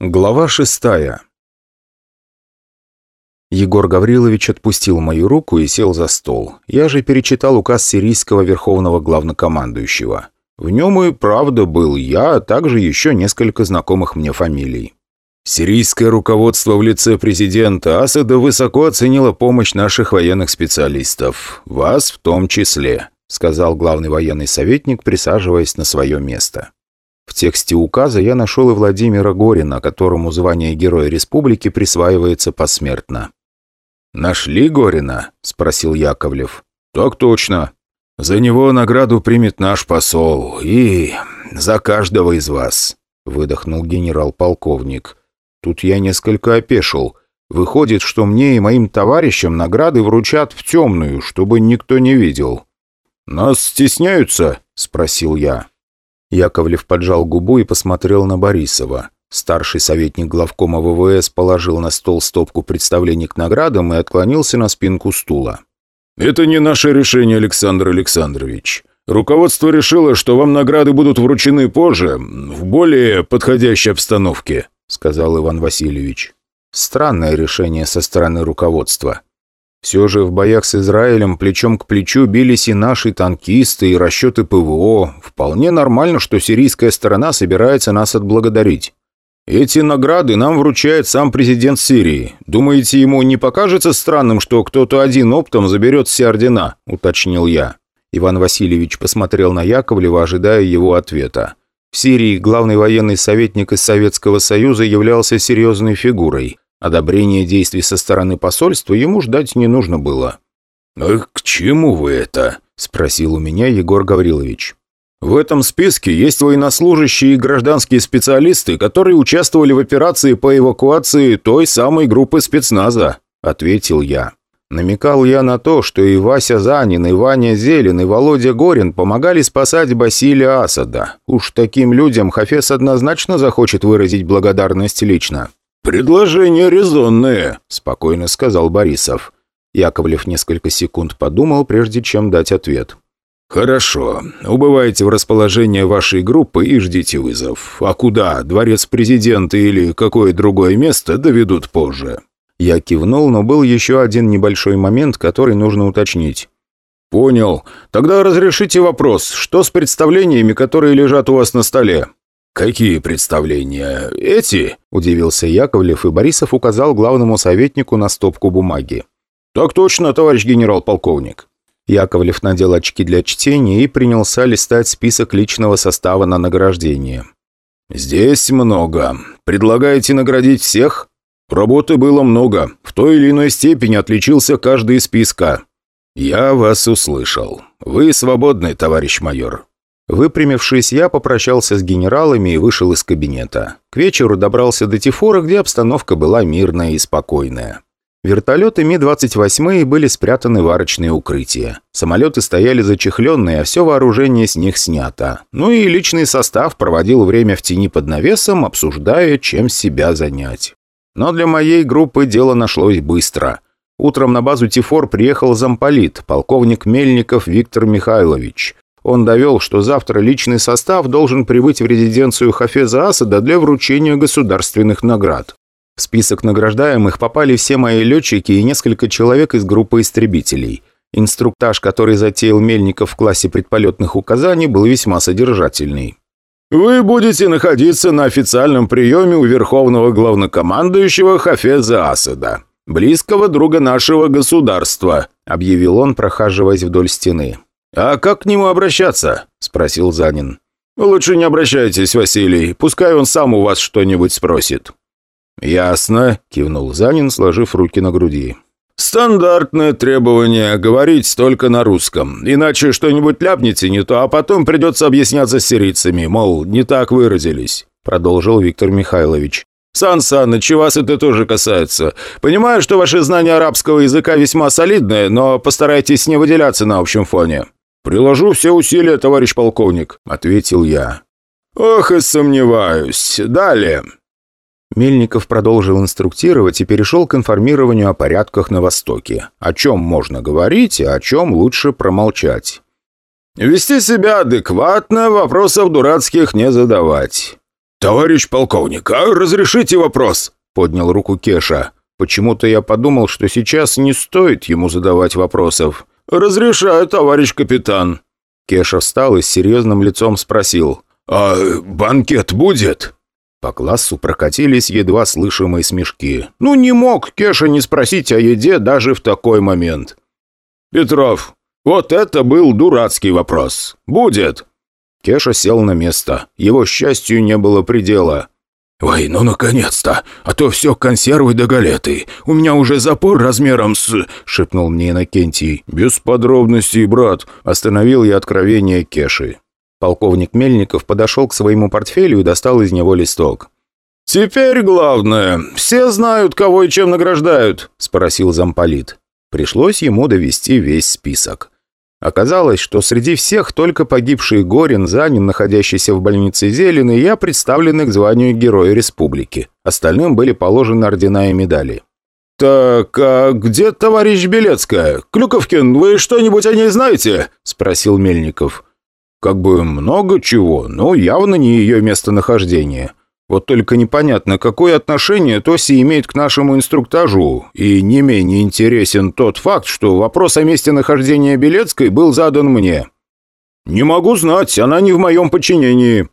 Глава шестая Егор Гаврилович отпустил мою руку и сел за стол. Я же перечитал указ сирийского верховного главнокомандующего. В нем и правда был я, а также еще несколько знакомых мне фамилий. Сирийское руководство в лице президента Асада высоко оценило помощь наших военных специалистов. Вас в том числе, сказал главный военный советник, присаживаясь на свое место. В тексте указа я нашел и Владимира Горина, которому звание Героя Республики присваивается посмертно. «Нашли Горина?» – спросил Яковлев. «Так точно. За него награду примет наш посол. И за каждого из вас», – выдохнул генерал-полковник. Тут я несколько опешил. Выходит, что мне и моим товарищам награды вручат в темную, чтобы никто не видел. «Нас стесняются?» – спросил я. Яковлев поджал губу и посмотрел на Борисова. Старший советник главкома ВВС положил на стол стопку представлений к наградам и отклонился на спинку стула. «Это не наше решение, Александр Александрович. Руководство решило, что вам награды будут вручены позже, в более подходящей обстановке», сказал Иван Васильевич. Странное решение со стороны руководства. Все же в боях с Израилем плечом к плечу бились и наши танкисты, и расчеты ПВО. Вполне нормально, что сирийская сторона собирается нас отблагодарить. Эти награды нам вручает сам президент Сирии. Думаете, ему не покажется странным, что кто-то один оптом заберет все ордена?» – уточнил я. Иван Васильевич посмотрел на Яковлева, ожидая его ответа. В Сирии главный военный советник из Советского Союза являлся серьезной фигурой. Одобрение действий со стороны посольства ему ждать не нужно было. «А к чему вы это?» – спросил у меня Егор Гаврилович. «В этом списке есть военнослужащие и гражданские специалисты, которые участвовали в операции по эвакуации той самой группы спецназа», – ответил я. Намекал я на то, что и Вася Занин, и Ваня Зелен, и Володя Горин помогали спасать Басилия Асада. Уж таким людям Хафес однозначно захочет выразить благодарность лично. «Предложение резонное», – спокойно сказал Борисов. Яковлев несколько секунд подумал, прежде чем дать ответ. «Хорошо. Убывайте в расположение вашей группы и ждите вызов. А куда? Дворец президента или какое другое место доведут позже». Я кивнул, но был еще один небольшой момент, который нужно уточнить. «Понял. Тогда разрешите вопрос. Что с представлениями, которые лежат у вас на столе?» «Какие представления? Эти?» – удивился Яковлев, и Борисов указал главному советнику на стопку бумаги. «Так точно, товарищ генерал-полковник». Яковлев надел очки для чтения и принялся листать список личного состава на награждение. «Здесь много. Предлагаете наградить всех?» «Работы было много. В той или иной степени отличился каждый из списка». «Я вас услышал. Вы свободны, товарищ майор». Выпрямившись, я попрощался с генералами и вышел из кабинета. К вечеру добрался до Тифора, где обстановка была мирная и спокойная. Вертолеты Ми-28 были спрятаны в арочные укрытия. Самолеты стояли зачехленные, а все вооружение с них снято. Ну и личный состав проводил время в тени под навесом, обсуждая, чем себя занять. Но для моей группы дело нашлось быстро. Утром на базу Тифор приехал замполит, полковник Мельников Виктор Михайлович. Он довел, что завтра личный состав должен прибыть в резиденцию Хафеза Асада для вручения государственных наград. В список награждаемых попали все мои летчики и несколько человек из группы истребителей. Инструктаж, который затеял Мельников в классе предполетных указаний, был весьма содержательный. «Вы будете находиться на официальном приеме у верховного главнокомандующего Хафеза Асада, близкого друга нашего государства», объявил он, прохаживаясь вдоль стены. «А как к нему обращаться?» – спросил Занин. «Лучше не обращайтесь, Василий. Пускай он сам у вас что-нибудь спросит». «Ясно», – кивнул Занин, сложив руки на груди. «Стандартное требование – говорить только на русском. Иначе что-нибудь ляпнете не то, а потом придется объясняться с сирийцами, мол, не так выразились», – продолжил Виктор Михайлович. «Сан Саныч, вас это тоже касается. Понимаю, что ваше знание арабского языка весьма солидное, но постарайтесь не выделяться на общем фоне». «Приложу все усилия, товарищ полковник», — ответил я. «Ох и сомневаюсь. Далее». Мельников продолжил инструктировать и перешел к информированию о порядках на Востоке. О чем можно говорить, а о чем лучше промолчать. «Вести себя адекватно, вопросов дурацких не задавать. «Товарищ полковник, а разрешите вопрос?» — поднял руку Кеша. Почему-то я подумал, что сейчас не стоит ему задавать вопросов. «Разрешаю, товарищ капитан». Кеша встал и с серьезным лицом спросил. «А банкет будет?» По классу прокатились едва слышимые смешки. «Ну не мог Кеша не спросить о еде даже в такой момент». «Петров, вот это был дурацкий вопрос. Будет?» Кеша сел на место. Его счастью не было предела. «Ой, ну наконец-то! А то все консервы да галеты. У меня уже запор размером с...» — шепнул мне Иннокентий. «Без подробностей, брат!» — остановил я откровение Кеши. Полковник Мельников подошел к своему портфелю и достал из него листок. «Теперь главное. Все знают, кого и чем награждают?» — спросил замполит. Пришлось ему довести весь список. Оказалось, что среди всех только погибший Горин, Занин, находящийся в больнице Зелен, и я представлены к званию Героя Республики. Остальным были положены ордена и медали. «Так, а где товарищ Белецкая? Клюковкин, вы что-нибудь о ней знаете?» – спросил Мельников. «Как бы много чего, но явно не ее местонахождение. Вот только непонятно, какое отношение Тоси имеет к нашему инструктажу, и не менее интересен тот факт, что вопрос о месте нахождения Белецкой был задан мне. «Не могу знать, она не в моем подчинении».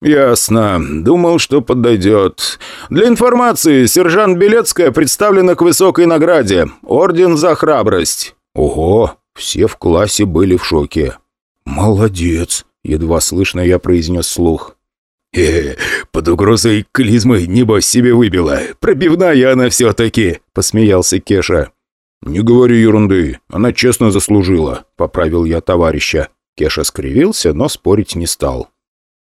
«Ясно. Думал, что подойдет. Для информации, сержант Белецкая представлена к высокой награде. Орден за храбрость». «Ого!» Все в классе были в шоке. «Молодец!» — едва слышно я произнес слух. «Э, под угрозой клизмы, небось, себе выбила. Пробивная она все-таки», — посмеялся Кеша. «Не говори ерунды, она честно заслужила», — поправил я товарища. Кеша скривился, но спорить не стал.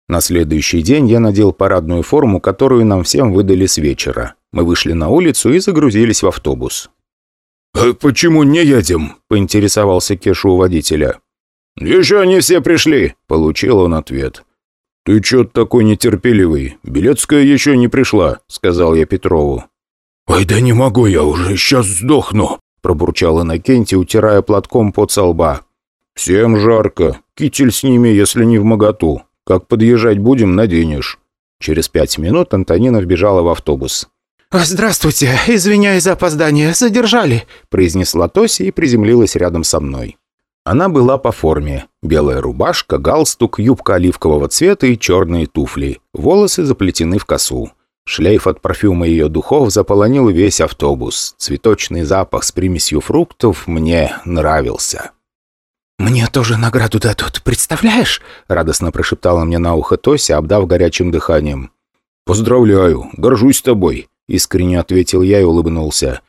На следующий день я надел парадную форму, которую нам всем выдали с вечера. Мы вышли на улицу и загрузились в автобус. «А почему не едем?» – поинтересовался Кеша у водителя. «Еще не все пришли», – получил он ответ. «Ты чё такой нетерпеливый? Белецкая еще не пришла», — сказал я Петрову. «Ой, да не могу я уже, сейчас сдохну», — пробурчал Иннокентий, утирая платком под лба. «Всем жарко. Китель с ними, если не в моготу. Как подъезжать будем, наденешь». Через пять минут Антонина вбежала в автобус. «Здравствуйте, извиняюсь за опоздание, задержали», — произнесла Тося и приземлилась рядом со мной. Она была по форме. Белая рубашка, галстук, юбка оливкового цвета и черные туфли. Волосы заплетены в косу. Шлейф от парфюма ее духов заполонил весь автобус. Цветочный запах с примесью фруктов мне нравился. «Мне тоже награду дадут, представляешь?» Радостно прошептала мне на ухо Тося, обдав горячим дыханием. «Поздравляю, горжусь тобой», — искренне ответил я и улыбнулся.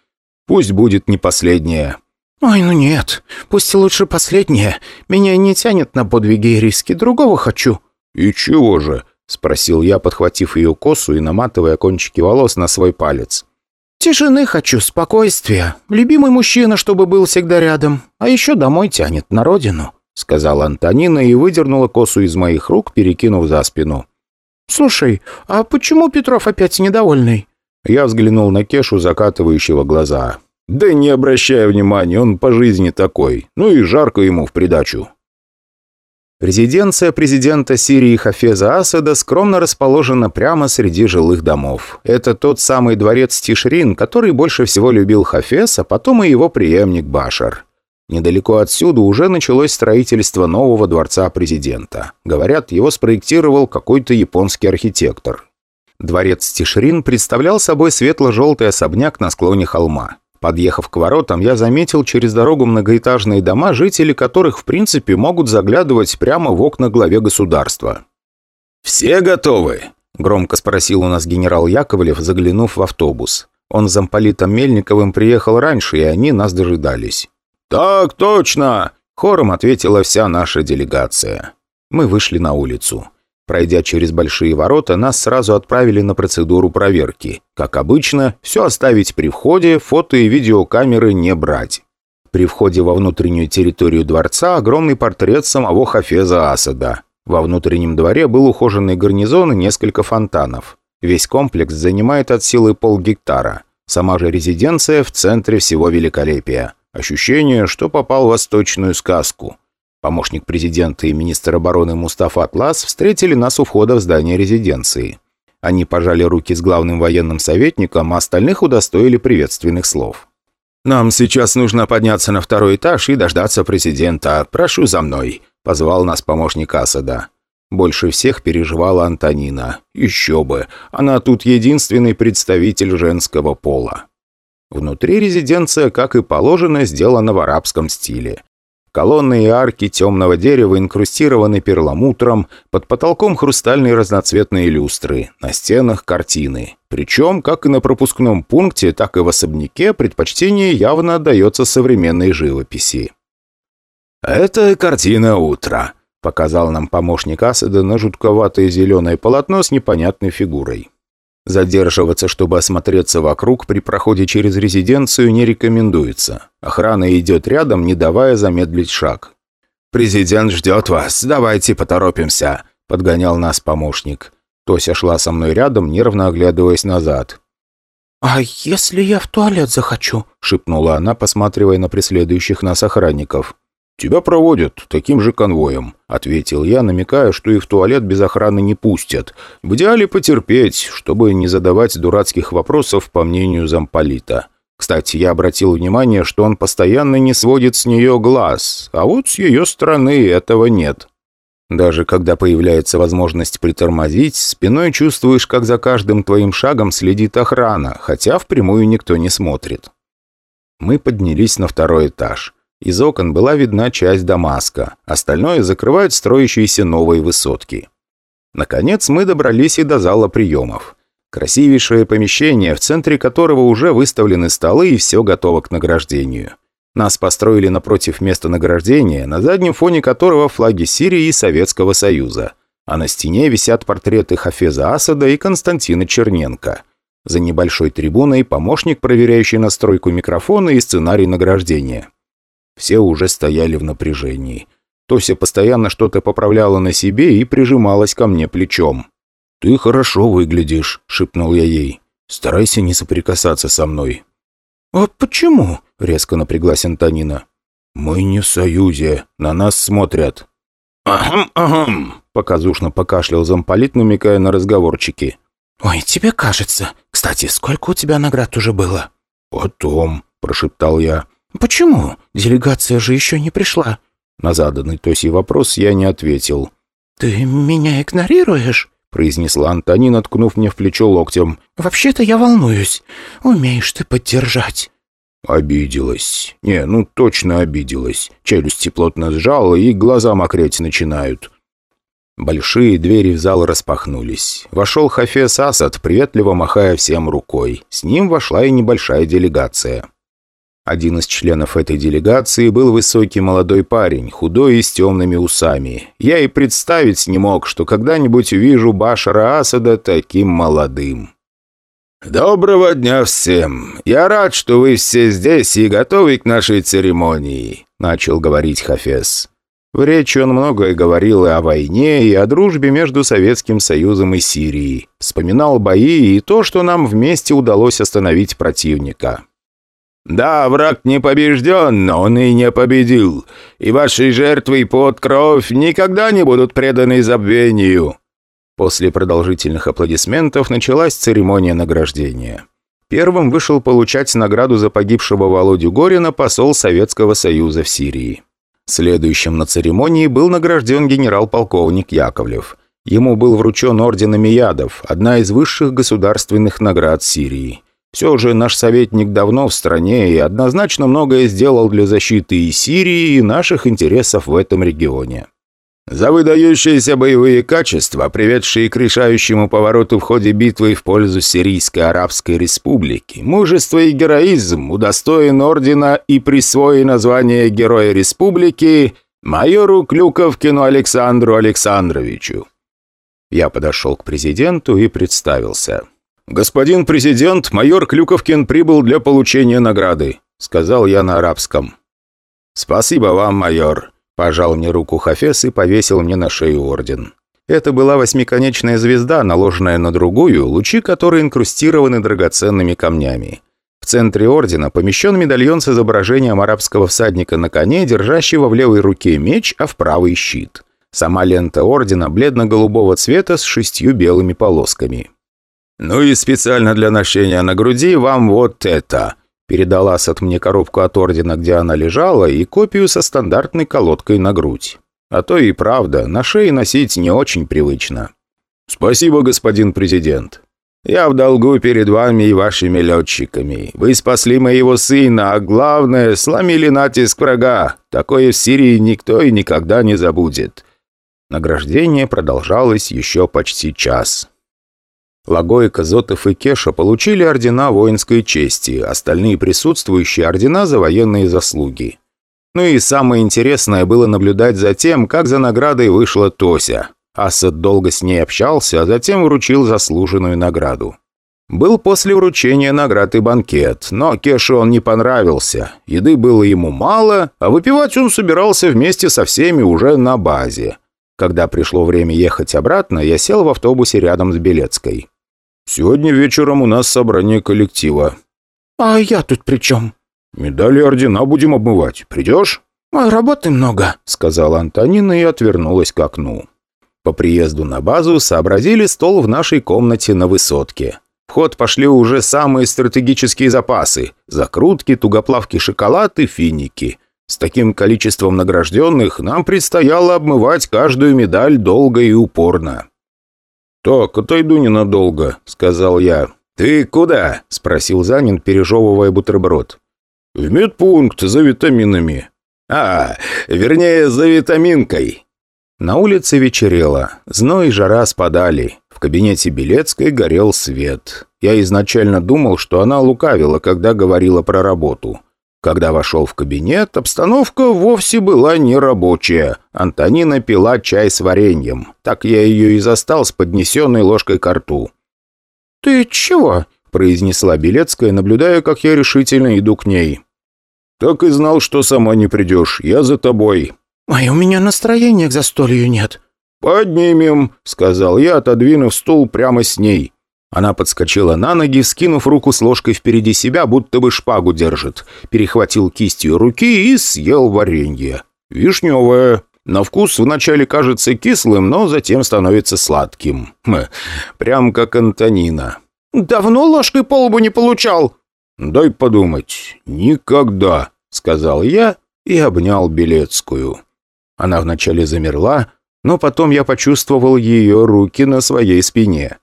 «Пусть будет не последняя». «Ой, ну нет, пусть лучше последнее. Меня не тянет на подвиги и риски, другого хочу». «И чего же?» – спросил я, подхватив ее косу и наматывая кончики волос на свой палец. «Тишины хочу, спокойствия. Любимый мужчина, чтобы был всегда рядом. А еще домой тянет, на родину», — сказала Антонина и выдернула косу из моих рук, перекинув за спину. «Слушай, а почему Петров опять недовольный?» Я взглянул на Кешу, закатывающего глаза. Да не обращая внимания, он по жизни такой. Ну и жарко ему в придачу. Резиденция президента Сирии Хафеза Асада скромно расположена прямо среди жилых домов. Это тот самый дворец Тишрин, который больше всего любил Хафез, а потом и его преемник Башар. Недалеко отсюда уже началось строительство нового дворца президента. Говорят, его спроектировал какой-то японский архитектор. Дворец Тишрин представлял собой светло-желтый особняк на склоне холма. Подъехав к воротам, я заметил через дорогу многоэтажные дома, жители которых, в принципе, могут заглядывать прямо в окна главе государства. «Все готовы?» – громко спросил у нас генерал Яковлев, заглянув в автобус. Он с замполитом Мельниковым приехал раньше, и они нас дожидались. «Так точно!» – хором ответила вся наша делегация. Мы вышли на улицу. Пройдя через большие ворота, нас сразу отправили на процедуру проверки. Как обычно, все оставить при входе, фото и видеокамеры не брать. При входе во внутреннюю территорию дворца огромный портрет самого Хафеза Асада. Во внутреннем дворе был ухоженный гарнизон и несколько фонтанов. Весь комплекс занимает от силы полгектара. Сама же резиденция в центре всего великолепия. Ощущение, что попал в восточную сказку. Помощник президента и министр обороны Мустафа Атлас встретили нас у входа в здание резиденции. Они пожали руки с главным военным советником, а остальных удостоили приветственных слов. «Нам сейчас нужно подняться на второй этаж и дождаться президента. Прошу за мной», – позвал нас помощник Асада. Больше всех переживала Антонина. Еще бы, она тут единственный представитель женского пола. Внутри резиденция, как и положено, сделана в арабском стиле. Колонны и арки темного дерева инкрустированы перламутром, под потолком хрустальные разноцветные люстры, на стенах картины. Причем, как и на пропускном пункте, так и в особняке предпочтение явно отдается современной живописи. «Это картина утра», — показал нам помощник Асада на жутковатое зеленое полотно с непонятной фигурой. Задерживаться, чтобы осмотреться вокруг при проходе через резиденцию не рекомендуется. Охрана идет рядом, не давая замедлить шаг. «Президент ждет вас, давайте поторопимся», — подгонял нас помощник. Тося шла со мной рядом, нервно оглядываясь назад. «А если я в туалет захочу?» — шепнула она, посматривая на преследующих нас охранников. «Тебя проводят таким же конвоем», — ответил я, намекая, что их в туалет без охраны не пустят. В идеале потерпеть, чтобы не задавать дурацких вопросов, по мнению замполита. Кстати, я обратил внимание, что он постоянно не сводит с нее глаз, а вот с ее стороны этого нет. Даже когда появляется возможность притормозить, спиной чувствуешь, как за каждым твоим шагом следит охрана, хотя впрямую никто не смотрит. Мы поднялись на второй этаж. Из окон была видна часть Дамаска, остальное закрывают строящиеся новые высотки. Наконец мы добрались и до зала приемов. Красивейшее помещение, в центре которого уже выставлены столы и все готово к награждению. Нас построили напротив места награждения, на заднем фоне которого флаги Сирии и Советского Союза. А на стене висят портреты Хафеза Асада и Константина Черненко. За небольшой трибуной помощник, проверяющий настройку микрофона и сценарий награждения. Все уже стояли в напряжении. Тося постоянно что-то поправляла на себе и прижималась ко мне плечом. «Ты хорошо выглядишь», — шепнул я ей. «Старайся не соприкасаться со мной». «А почему?» — резко напряглась Антонина. «Мы не в союзе. На нас смотрят». «Ахам, ахам!» — показушно покашлял замполит, намекая на разговорчики. «Ой, тебе кажется. Кстати, сколько у тебя наград уже было?» «Потом», — прошептал я. «Почему? Делегация же еще не пришла». На заданный Тосей вопрос я не ответил. «Ты меня игнорируешь?» произнесла Антонина, ткнув мне в плечо локтем. «Вообще-то я волнуюсь. Умеешь ты поддержать». Обиделась. Не, ну точно обиделась. Челюсти плотно сжала и глаза мокреть начинают. Большие двери в зал распахнулись. Вошел Хафес Асад, приветливо махая всем рукой. С ним вошла и небольшая делегация. Один из членов этой делегации был высокий молодой парень, худой и с темными усами. Я и представить не мог, что когда-нибудь увижу Башара Асада таким молодым. «Доброго дня всем! Я рад, что вы все здесь и готовы к нашей церемонии», — начал говорить Хафес. В речи он многое говорил и о войне, и о дружбе между Советским Союзом и Сирией. Вспоминал бои и то, что нам вместе удалось остановить противника. Да, враг не побежден, но он и не победил. И ваши жертвы под кровь никогда не будут преданы забвению». После продолжительных аплодисментов началась церемония награждения. Первым вышел получать награду за погибшего Володю Горина посол Советского Союза в Сирии. Следующим на церемонии был награжден генерал-полковник Яковлев. Ему был вручен орден Амиядов, одна из высших государственных наград Сирии. Все же наш советник давно в стране и однозначно многое сделал для защиты и Сирии, и наших интересов в этом регионе. За выдающиеся боевые качества, приведшие к решающему повороту в ходе битвы в пользу Сирийской Арабской Республики, мужество и героизм удостоен ордена и присвоено звание Героя Республики майору Клюковкину Александру Александровичу. Я подошел к президенту и представился. «Господин президент, майор Клюковкин прибыл для получения награды», — сказал я на арабском. «Спасибо вам, майор», — пожал мне руку Хафес и повесил мне на шею орден. Это была восьмиконечная звезда, наложенная на другую, лучи которой инкрустированы драгоценными камнями. В центре ордена помещен медальон с изображением арабского всадника на коне, держащего в левой руке меч, а в правый щит. Сама лента ордена бледно-голубого цвета с шестью белыми полосками. «Ну и специально для ношения на груди вам вот это!» Передала Асад мне коробку от ордена, где она лежала, и копию со стандартной колодкой на грудь. А то и правда, на шее носить не очень привычно. «Спасибо, господин президент. Я в долгу перед вами и вашими летчиками. Вы спасли моего сына, а главное, сломили натиск врага. Такое в Сирии никто и никогда не забудет». Награждение продолжалось еще почти час. Лагой, Казотов и Кеша получили ордена воинской чести, остальные присутствующие – ордена за военные заслуги. Ну и самое интересное было наблюдать за тем, как за наградой вышла Тося. Асад долго с ней общался, а затем вручил заслуженную награду. Был после вручения наград и банкет, но Кеше он не понравился. Еды было ему мало, а выпивать он собирался вместе со всеми уже на базе. Когда пришло время ехать обратно, я сел в автобусе рядом с Белецкой. «Сегодня вечером у нас собрание коллектива». «А я тут при чем?» «Медали ордена будем обмывать. Придешь?» «Ой, работы много», — сказала Антонина и отвернулась к окну. По приезду на базу сообразили стол в нашей комнате на высотке. В ход пошли уже самые стратегические запасы – закрутки, тугоплавки шоколад и финики. С таким количеством награжденных нам предстояло обмывать каждую медаль долго и упорно. «Так, отойду ненадолго», — сказал я. «Ты куда?» — спросил Занин, пережевывая бутерброд. «В медпункт за витаминами». «А, вернее, за витаминкой». На улице вечерело, зной и жара спадали. В кабинете Белецкой горел свет. Я изначально думал, что она лукавила, когда говорила про работу. Когда вошел в кабинет, обстановка вовсе была нерабочая. Антонина пила чай с вареньем. Так я ее и застал с поднесенной ложкой ко рту. «Ты чего?» – произнесла Белецкая, наблюдая, как я решительно иду к ней. «Так и знал, что сама не придешь. Я за тобой». «Ой, у меня настроения к застолью нет». «Поднимем», – сказал я, отодвинув стул прямо с ней. Она подскочила на ноги, скинув руку с ложкой впереди себя, будто бы шпагу держит. Перехватил кистью руки и съел варенье. Вишневое. На вкус вначале кажется кислым, но затем становится сладким. Хм, прям как Антонина. «Давно ложкой по лбу не получал?» «Дай подумать. Никогда», — сказал я и обнял Белецкую. Она вначале замерла, но потом я почувствовал ее руки на своей спине.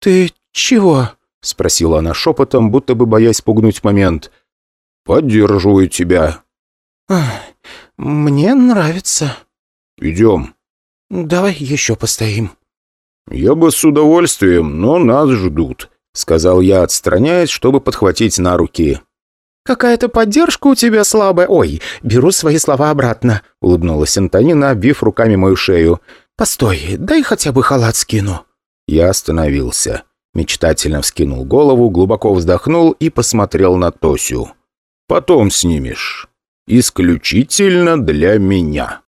«Ты чего?» — спросила она шепотом, будто бы боясь пугнуть момент. «Поддерживаю тебя». «Мне нравится». «Идем». «Давай еще постоим». «Я бы с удовольствием, но нас ждут», — сказал я, отстраняясь, чтобы подхватить на руки. «Какая-то поддержка у тебя слабая. Ой, беру свои слова обратно», — улыбнулась Антонина, обвив руками мою шею. «Постой, дай хотя бы халат скину». Я остановился. Мечтательно вскинул голову, глубоко вздохнул и посмотрел на Тосю. «Потом снимешь. Исключительно для меня».